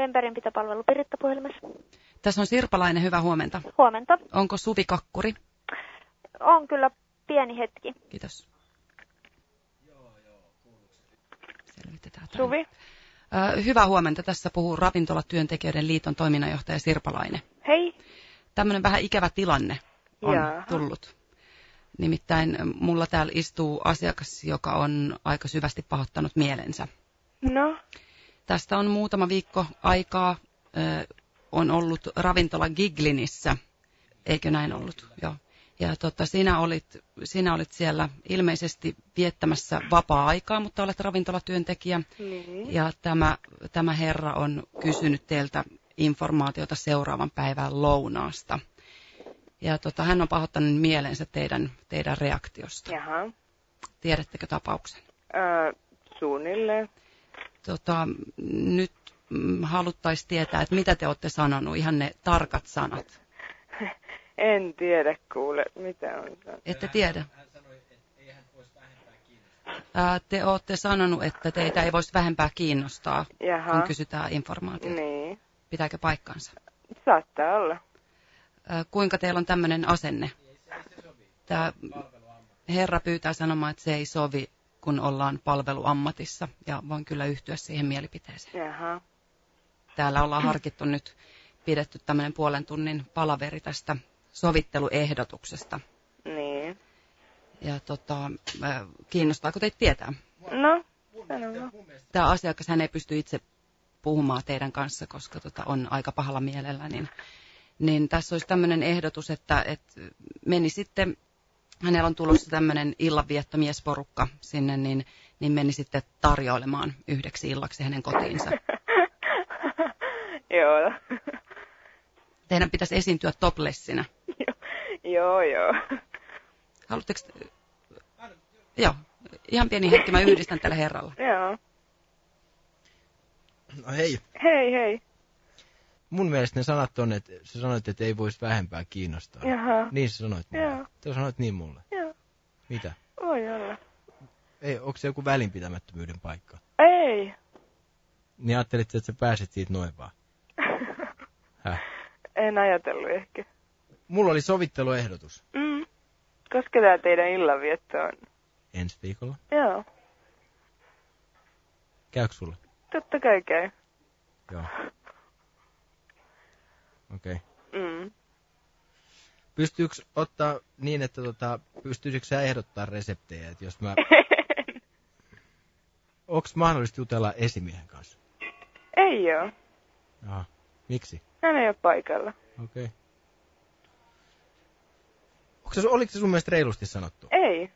Vemperinpitopalvelu Piritta puhelimessa. Tässä on Sirpalainen, hyvää huomenta. Huomenta. Onko Suvi Kakkuri? On kyllä pieni hetki. Kiitos. Selvitetään. Suvi? Ö, hyvää huomenta. Tässä puhuu Ravintolatyöntekijöiden liiton toiminnanjohtaja Sirpalainen. Hei. Tämmöinen vähän ikävä tilanne on Jaaha. tullut. Nimittäin mulla täällä istuu asiakas, joka on aika syvästi pahoittanut mielensä. No, Tästä on muutama viikko aikaa. On ollut ravintola Giglinissä. Eikö näin ollut? Joo. Ja tota, sinä, olit, sinä olit siellä ilmeisesti viettämässä vapaa-aikaa, mutta olet ravintolatyöntekijä. niin. Ja tämä, tämä herra on kysynyt teiltä informaatiota seuraavan päivän lounaasta. Ja tota, hän on pahoittanut mielensä teidän, teidän reaktiosta. Jaha. Tiedättekö tapauksen? Öö, suunnilleen. Tota, nyt mm, haluttaisiin tietää, että mitä te olette sanonut, ihan ne tarkat sanat. En tiedä kuule, mitä on sanonut. Ette tiedä? Ää, Te olette sanonut, että teitä ei voisi vähempää kiinnostaa, Jaha. kun kysytään informaatiota. Niin. Pitääkö paikkansa? Saattaa olla. Ää, Kuinka teillä on tämmöinen asenne? Tämä herra pyytää sanomaan, että se ei sovi, kun ollaan palveluammatissa, ja voin kyllä yhtyä siihen mielipiteeseen. Jaha. Täällä ollaan harkittu nyt, pidetty tämmöinen puolen tunnin palaveri tästä sovitteluehdotuksesta. Niin. Ja tota, kiinnostaako teitä tietää? No. Tämä asiakas, hän ei pysty itse puhumaan teidän kanssa, koska tota, on aika pahalla mielellä, niin, niin tässä olisi tämmöinen ehdotus, että, että meni sitten, hänellä on tulossa tämmöinen illanviettomiesporukka sinne, niin, niin meni sitten tarjoilemaan yhdeksi illaksi hänen kotiinsa. joo. Teidän pitäisi esiintyä toplessina. joo, joo. Haluatteko... Joo, ihan pieni hetki, mä yhdistän tällä herralla. Joo. No hei, Hei, hei. Mun mielestä ne sanat on, että sä sanoit, että ei voisi vähempää kiinnostaa. Jaha. Niin sä sanoit mulle. Joo. Sä sanoit niin mulle. Joo. Mitä? Voi olla. Ei, onko se joku välinpitämättömyyden paikka? Ei. Niin ajattelit, että sä pääset siitä noin vaan. Häh? En ajatellut ehkä. Mulla oli sovitteluehdotus Mm. Koska tää teidän illanvietto on? ensi viikolla. Joo. Käykö sulle? Totta kai käy. Joo. Okei. Okay. Mm. Pystyykö ottaa niin, että tota, pystyisikö sä ehdottaa reseptejä, että jos mä... Onks mahdollista jutella esimiehen kanssa? Ei oo. Aha. Miksi? Hän ei ole paikalla. Okei. Okay. Onko se, oliko se sun mielestä reilusti sanottu? Ei.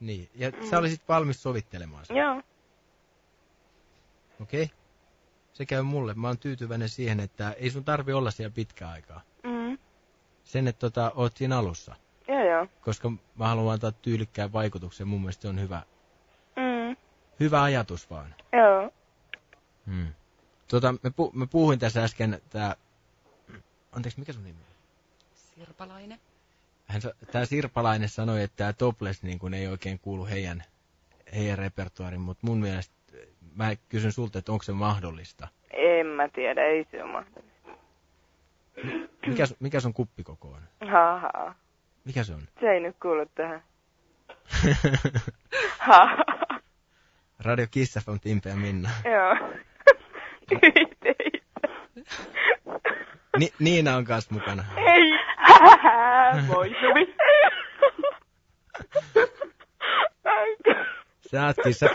Niin. Ja sä olisit valmis sovittelemaan sen? Joo. Okei. Okay. Se käy mulle. Mä oon tyytyväinen siihen, että ei sun tarvi olla siellä pitkään aikaa. Mm. Sen, että tota, oot siinä alussa. Joo, joo. Koska mä haluan antaa tyylikkään vaikutuksen. Mun mielestä se on hyvä, Mm. hyvä ajatus vaan. Joo. Hmm. Tota, mä, pu- mä puhuin tässä äsken, tää... Anteeksi, mikä sun nimi on? Sirpalainen. Hän, tää Sirpalainen sanoi, että tää topless niin kun ei oikein kuulu heidän, heidän repertuaariin, mutta mun mielestä mä kysyn sulta, että onko se mahdollista. En mä tiedä, ei se ole mahdollista. Mikä, mikä sun kuppikoko on? Haha. Mikä se on? Se ei nyt kuulu tähän. Haha. Radio Kiss FM, Timpe ja Minna. Joo. Ni- Niina on kanssa mukana. Ei. Moi Suvi. Sä oot Kiss